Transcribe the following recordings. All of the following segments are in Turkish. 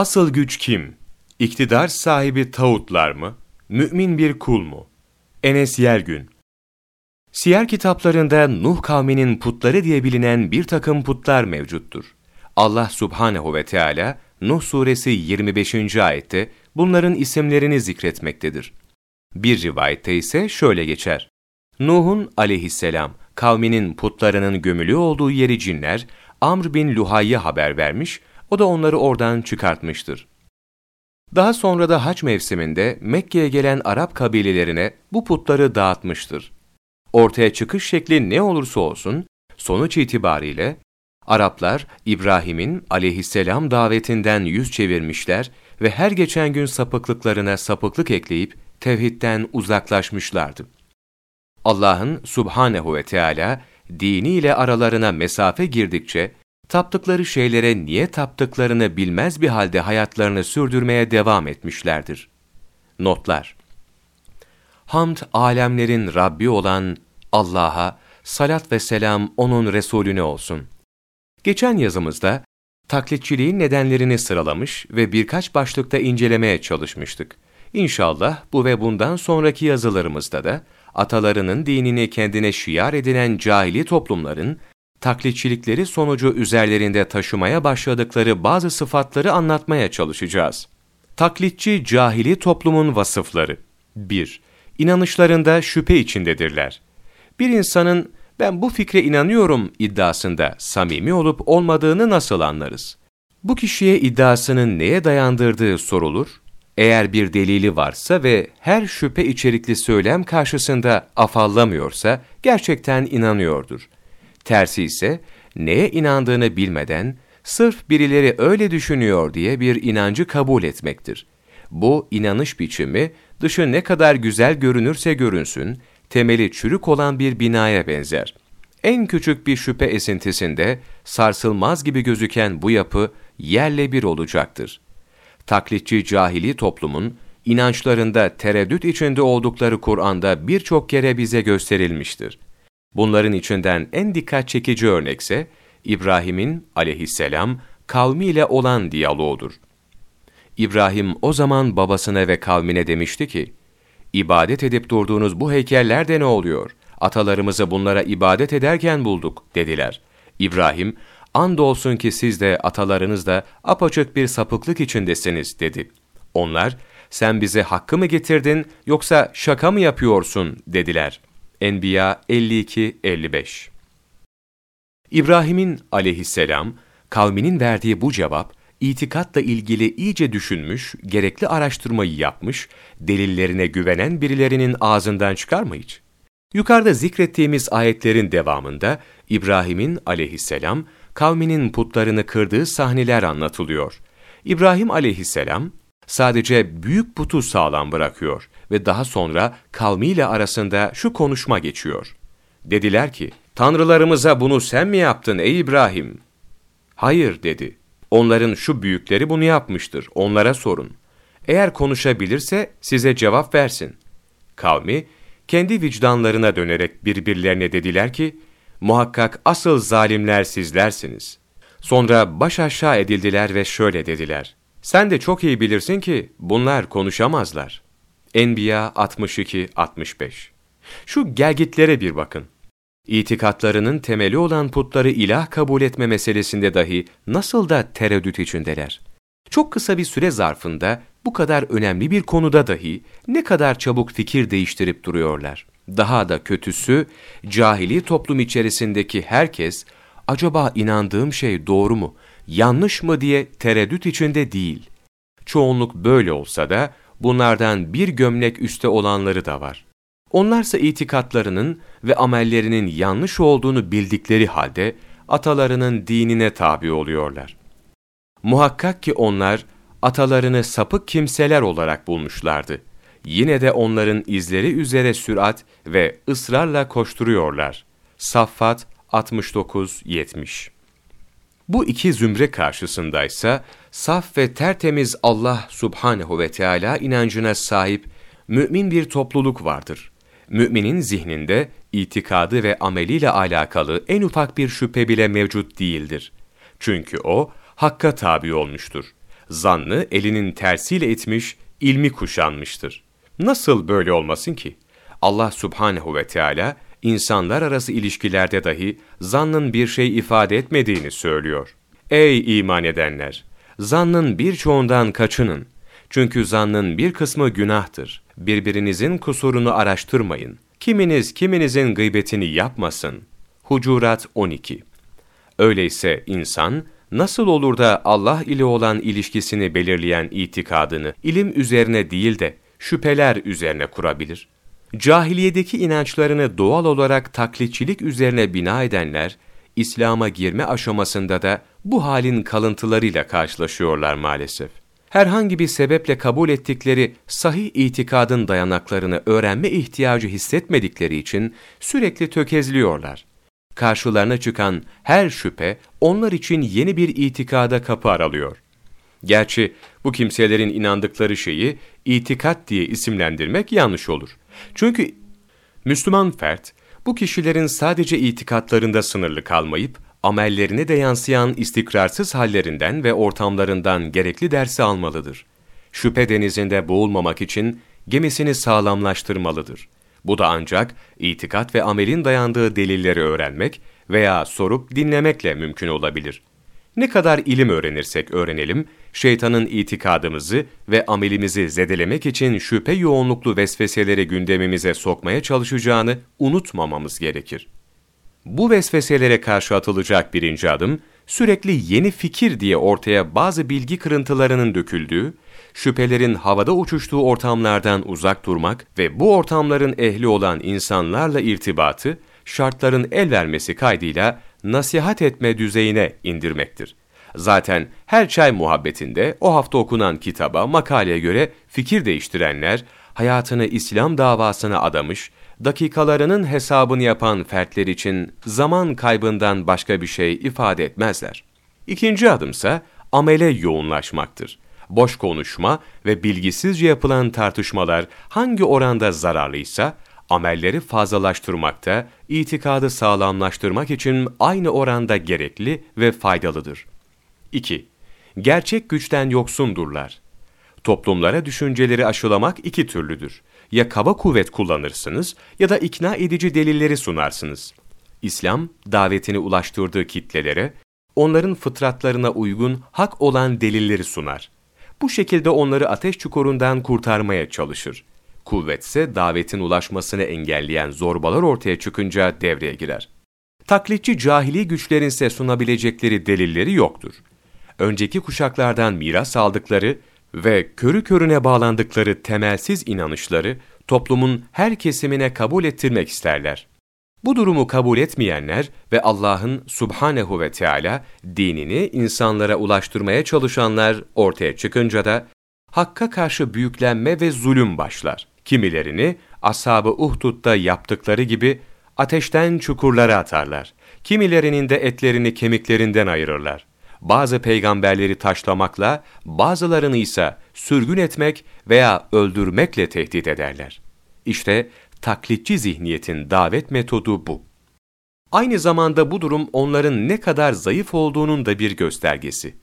Asıl güç kim? İktidar sahibi tağutlar mı? Mümin bir kul mu? Enes Yergün Siyer kitaplarında Nuh kavminin putları diye bilinen bir takım putlar mevcuttur. Allah subhanehu ve Teala Nuh suresi 25. ayette bunların isimlerini zikretmektedir. Bir rivayette ise şöyle geçer. Nuh'un aleyhisselam kavminin putlarının gömülü olduğu yeri cinler Amr bin Luhay'a haber vermiş, o da onları oradan çıkartmıştır. Daha sonra da hac mevsiminde Mekke'ye gelen Arap kabilelerine bu putları dağıtmıştır. Ortaya çıkış şekli ne olursa olsun, sonuç itibariyle Araplar İbrahim'in aleyhisselam davetinden yüz çevirmişler ve her geçen gün sapıklıklarına sapıklık ekleyip tevhidden uzaklaşmışlardı. Allah'ın subhanehu ve Teala diniyle aralarına mesafe girdikçe taptıkları şeylere niye taptıklarını bilmez bir halde hayatlarını sürdürmeye devam etmişlerdir. Notlar Hamd alemlerin Rabbi olan Allah'a salat ve selam onun Resulüne olsun. Geçen yazımızda taklitçiliğin nedenlerini sıralamış ve birkaç başlıkta incelemeye çalışmıştık. İnşallah bu ve bundan sonraki yazılarımızda da atalarının dinini kendine şiar edinen cahili toplumların taklitçilikleri sonucu üzerlerinde taşımaya başladıkları bazı sıfatları anlatmaya çalışacağız. Taklitçi cahili toplumun vasıfları 1. İnanışlarında şüphe içindedirler. Bir insanın ben bu fikre inanıyorum iddiasında samimi olup olmadığını nasıl anlarız? Bu kişiye iddiasının neye dayandırdığı sorulur. Eğer bir delili varsa ve her şüphe içerikli söylem karşısında afallamıyorsa gerçekten inanıyordur. Tersi ise neye inandığını bilmeden sırf birileri öyle düşünüyor diye bir inancı kabul etmektir. Bu inanış biçimi dışı ne kadar güzel görünürse görünsün, temeli çürük olan bir binaya benzer. En küçük bir şüphe esintisinde sarsılmaz gibi gözüken bu yapı yerle bir olacaktır. Taklitçi cahili toplumun inançlarında tereddüt içinde oldukları Kur'an'da birçok kere bize gösterilmiştir. Bunların içinden en dikkat çekici örnekse İbrahim'in aleyhisselam kavmiyle olan diyaloğudur. İbrahim o zaman babasına ve kavmine demişti ki, İbadet edip durduğunuz bu heykeller de ne oluyor? Atalarımızı bunlara ibadet ederken bulduk, dediler. İbrahim, andolsun ki siz de atalarınız da apaçık bir sapıklık içindesiniz, dedi. Onlar, sen bize hakkı mı getirdin yoksa şaka mı yapıyorsun, dediler. Enbiya 52-55 İbrahim'in aleyhisselam, kavminin verdiği bu cevap, itikatla ilgili iyice düşünmüş, gerekli araştırmayı yapmış, delillerine güvenen birilerinin ağzından çıkar mı hiç? Yukarıda zikrettiğimiz ayetlerin devamında İbrahim'in aleyhisselam kavminin putlarını kırdığı sahneler anlatılıyor. İbrahim aleyhisselam sadece büyük putu sağlam bırakıyor ve daha sonra kavmiyle arasında şu konuşma geçiyor. Dediler ki, Tanrılarımıza bunu sen mi yaptın ey İbrahim? Hayır dedi. Onların şu büyükleri bunu yapmıştır, onlara sorun. Eğer konuşabilirse size cevap versin. Kavmi, kendi vicdanlarına dönerek birbirlerine dediler ki, muhakkak asıl zalimler sizlersiniz. Sonra baş aşağı edildiler ve şöyle dediler, sen de çok iyi bilirsin ki bunlar konuşamazlar. Enbiya 62-65 Şu gelgitlere bir bakın. İtikatlarının temeli olan putları ilah kabul etme meselesinde dahi nasıl da tereddüt içindeler. Çok kısa bir süre zarfında bu kadar önemli bir konuda dahi ne kadar çabuk fikir değiştirip duruyorlar. Daha da kötüsü, cahili toplum içerisindeki herkes, acaba inandığım şey doğru mu, yanlış mı diye tereddüt içinde değil. Çoğunluk böyle olsa da, bunlardan bir gömlek üste olanları da var. Onlarsa itikatlarının ve amellerinin yanlış olduğunu bildikleri halde, atalarının dinine tabi oluyorlar. Muhakkak ki onlar, atalarını sapık kimseler olarak bulmuşlardı. Yine de onların izleri üzere sürat ve ısrarla koşturuyorlar. Saffat 69-70 Bu iki zümre karşısındaysa, saf ve tertemiz Allah subhanehu ve Teala inancına sahip mümin bir topluluk vardır. Müminin zihninde itikadı ve ameliyle alakalı en ufak bir şüphe bile mevcut değildir. Çünkü o, Hakk'a tabi olmuştur Zannı elinin tersiyle etmiş, ilmi kuşanmıştır. Nasıl böyle olmasın ki? Allah subhanehu ve Teala insanlar arası ilişkilerde dahi zannın bir şey ifade etmediğini söylüyor. Ey iman edenler! Zannın birçoğundan kaçının. Çünkü zannın bir kısmı günahtır. Birbirinizin kusurunu araştırmayın. Kiminiz kiminizin gıybetini yapmasın. Hucurat 12 Öyleyse insan, nasıl olur da Allah ile olan ilişkisini belirleyen itikadını ilim üzerine değil de şüpheler üzerine kurabilir? Cahiliyedeki inançlarını doğal olarak taklitçilik üzerine bina edenler, İslam'a girme aşamasında da bu halin kalıntılarıyla karşılaşıyorlar maalesef. Herhangi bir sebeple kabul ettikleri sahih itikadın dayanaklarını öğrenme ihtiyacı hissetmedikleri için sürekli tökezliyorlar. Karşılarına çıkan her şüphe onlar için yeni bir itikada kapı aralıyor. Gerçi bu kimselerin inandıkları şeyi itikat diye isimlendirmek yanlış olur. Çünkü Müslüman fert, bu kişilerin sadece itikatlarında sınırlı kalmayıp, amellerine de yansıyan istikrarsız hallerinden ve ortamlarından gerekli dersi almalıdır. Şüphe denizinde boğulmamak için gemisini sağlamlaştırmalıdır. Bu da ancak itikat ve amelin dayandığı delilleri öğrenmek veya sorup dinlemekle mümkün olabilir. Ne kadar ilim öğrenirsek öğrenelim, şeytanın itikadımızı ve amelimizi zedelemek için şüphe yoğunluklu vesveseleri gündemimize sokmaya çalışacağını unutmamamız gerekir. Bu vesveselere karşı atılacak birinci adım, sürekli yeni fikir diye ortaya bazı bilgi kırıntılarının döküldüğü, şüphelerin havada uçuştuğu ortamlardan uzak durmak ve bu ortamların ehli olan insanlarla irtibatı, şartların el vermesi kaydıyla nasihat etme düzeyine indirmektir. Zaten her çay muhabbetinde o hafta okunan kitaba, makaleye göre fikir değiştirenler, hayatını İslam davasına adamış, dakikalarının hesabını yapan fertler için zaman kaybından başka bir şey ifade etmezler. İkinci adımsa amele yoğunlaşmaktır. Boş konuşma ve bilgisizce yapılan tartışmalar hangi oranda zararlıysa, amelleri fazlalaştırmakta, itikadı sağlamlaştırmak için aynı oranda gerekli ve faydalıdır. 2. Gerçek güçten yoksundurlar. Toplumlara düşünceleri aşılamak iki türlüdür. Ya kaba kuvvet kullanırsınız ya da ikna edici delilleri sunarsınız. İslam, davetini ulaştırdığı kitlelere, onların fıtratlarına uygun hak olan delilleri sunar. Bu şekilde onları ateş çukurundan kurtarmaya çalışır. Kuvvetse davetin ulaşmasını engelleyen zorbalar ortaya çıkınca devreye girer. Taklitçi cahili güçlerin ise sunabilecekleri delilleri yoktur. Önceki kuşaklardan miras aldıkları ve körü körüne bağlandıkları temelsiz inanışları toplumun her kesimine kabul ettirmek isterler. Bu durumu kabul etmeyenler ve Allah'ın subhanehu ve Teala dinini insanlara ulaştırmaya çalışanlar ortaya çıkınca da Hakk'a karşı büyüklenme ve zulüm başlar. Kimilerini ashab-ı Uhdud'da yaptıkları gibi ateşten çukurlara atarlar. Kimilerinin de etlerini kemiklerinden ayırırlar. Bazı peygamberleri taşlamakla, bazılarını ise sürgün etmek veya öldürmekle tehdit ederler. İşte taklitçi zihniyetin davet metodu bu. Aynı zamanda bu durum onların ne kadar zayıf olduğunun da bir göstergesi.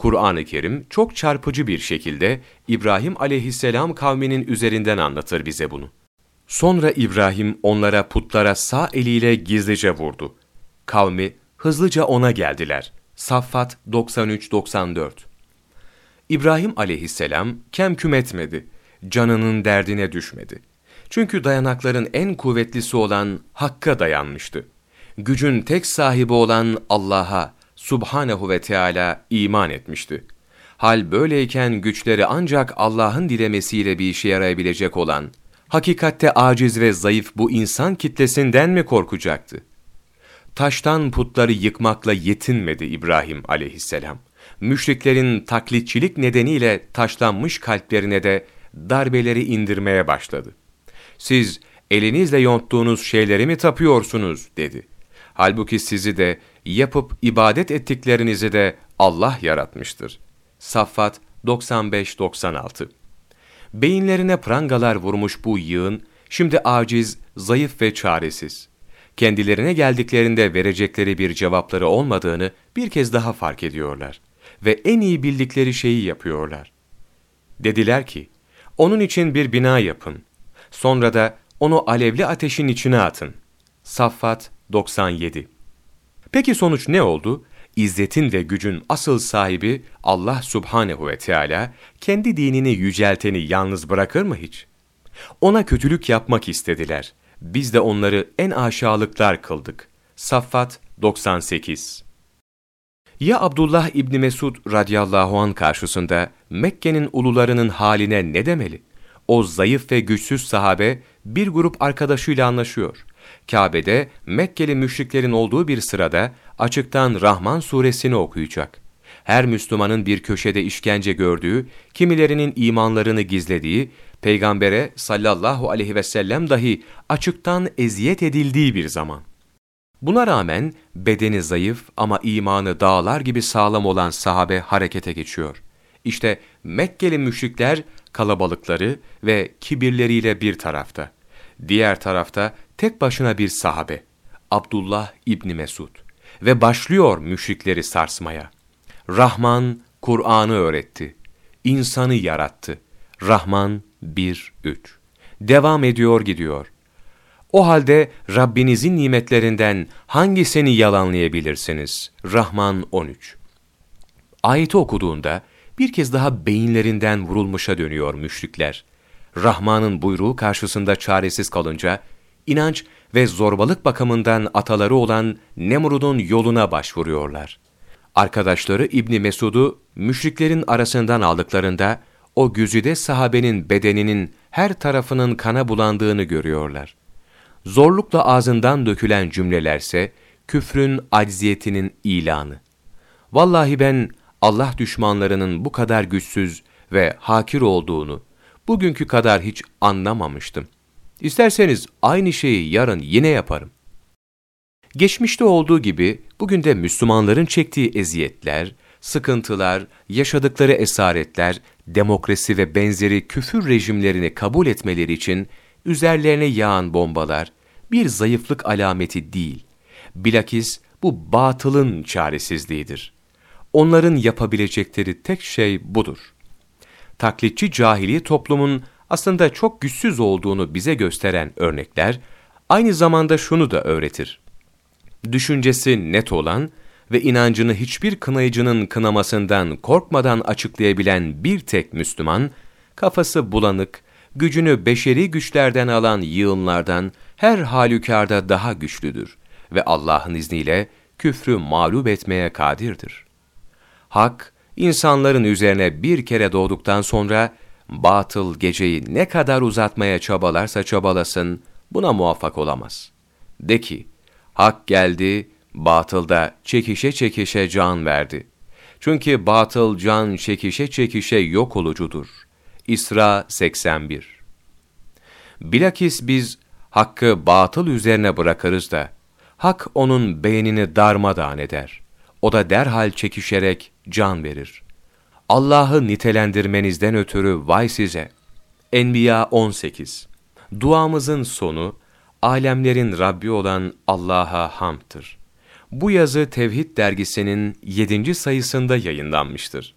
Kur'an-ı Kerim çok çarpıcı bir şekilde İbrahim aleyhisselam kavminin üzerinden anlatır bize bunu. Sonra İbrahim onlara putlara sağ eliyle gizlice vurdu. Kavmi hızlıca ona geldiler. Saffat 93-94 İbrahim aleyhisselam kem küm etmedi, canının derdine düşmedi. Çünkü dayanakların en kuvvetlisi olan Hakk'a dayanmıştı. Gücün tek sahibi olan Allah'a, Subhanehu ve Teala iman etmişti. Hal böyleyken güçleri ancak Allah'ın dilemesiyle bir işe yarayabilecek olan, hakikatte aciz ve zayıf bu insan kitlesinden mi korkacaktı? Taştan putları yıkmakla yetinmedi İbrahim aleyhisselam. Müşriklerin taklitçilik nedeniyle taşlanmış kalplerine de darbeleri indirmeye başladı. Siz elinizle yonttuğunuz şeyleri mi tapıyorsunuz dedi. Halbuki sizi de yapıp ibadet ettiklerinizi de Allah yaratmıştır. Saffat 95-96 Beyinlerine prangalar vurmuş bu yığın, şimdi aciz, zayıf ve çaresiz. Kendilerine geldiklerinde verecekleri bir cevapları olmadığını bir kez daha fark ediyorlar. ve en iyi bildikleri şeyi yapıyorlar. Dediler ki, onun için bir bina yapın. Sonra da onu alevli ateşin içine atın. Saffat 97 Peki sonuç ne oldu? İzzetin ve gücün asıl sahibi Allah subhanehu ve Teala kendi dinini yücelteni yalnız bırakır mı hiç? Ona kötülük yapmak istediler. Biz de onları en aşağılıklar kıldık. Saffat 98 Ya Abdullah İbni Mesud radıyallahu an karşısında Mekke'nin ulularının haline ne demeli? O zayıf ve güçsüz sahabe bir grup arkadaşıyla anlaşıyor. Kabe'de Mekkeli müşriklerin olduğu bir sırada açıktan Rahman suresini okuyacak. Her Müslümanın bir köşede işkence gördüğü, kimilerinin imanlarını gizlediği, peygambere sallallahu aleyhi ve sellem dahi açıktan eziyet edildiği bir zaman. Buna rağmen bedeni zayıf ama imanı dağlar gibi sağlam olan sahabe harekete geçiyor. İşte Mekkeli müşrikler kalabalıkları ve kibirleriyle bir tarafta. Diğer tarafta tek başına bir sahabe, Abdullah İbni Mesud ve başlıyor müşrikleri sarsmaya. Rahman Kur'an'ı öğretti, insanı yarattı. Rahman 1-3 Devam ediyor gidiyor. O halde Rabbinizin nimetlerinden hangisini yalanlayabilirsiniz? Rahman 13 Ayeti okuduğunda bir kez daha beyinlerinden vurulmuşa dönüyor müşrikler. Rahman'ın buyruğu karşısında çaresiz kalınca, inanç ve zorbalık bakımından ataları olan Nemrud'un yoluna başvuruyorlar. Arkadaşları İbni Mesud'u müşriklerin arasından aldıklarında, o güzide sahabenin bedeninin her tarafının kana bulandığını görüyorlar. Zorlukla ağzından dökülen cümlelerse, küfrün acziyetinin ilanı. Vallahi ben Allah düşmanlarının bu kadar güçsüz ve hakir olduğunu bugünkü kadar hiç anlamamıştım. İsterseniz aynı şeyi yarın yine yaparım. Geçmişte olduğu gibi bugün de Müslümanların çektiği eziyetler, sıkıntılar, yaşadıkları esaretler, demokrasi ve benzeri küfür rejimlerini kabul etmeleri için üzerlerine yağan bombalar bir zayıflık alameti değil. Bilakis bu batılın çaresizliğidir. Onların yapabilecekleri tek şey budur. Taklitçi cahili toplumun aslında çok güçsüz olduğunu bize gösteren örnekler, aynı zamanda şunu da öğretir. Düşüncesi net olan ve inancını hiçbir kınayıcının kınamasından korkmadan açıklayabilen bir tek Müslüman, kafası bulanık, gücünü beşeri güçlerden alan yığınlardan her halükarda daha güçlüdür ve Allah'ın izniyle küfrü mağlup etmeye kadirdir. Hak, insanların üzerine bir kere doğduktan sonra, batıl geceyi ne kadar uzatmaya çabalarsa çabalasın, buna muvaffak olamaz. De ki, hak geldi, batılda çekişe çekişe can verdi. Çünkü batıl can çekişe çekişe yok olucudur. İsra 81 Bilakis biz hakkı batıl üzerine bırakırız da, hak onun beynini darmadağın eder. O da derhal çekişerek can verir. Allah'ı nitelendirmenizden ötürü vay size. Enbiya 18 Duamızın sonu, alemlerin Rabbi olan Allah'a hamdır. Bu yazı Tevhid dergisinin 7. sayısında yayınlanmıştır.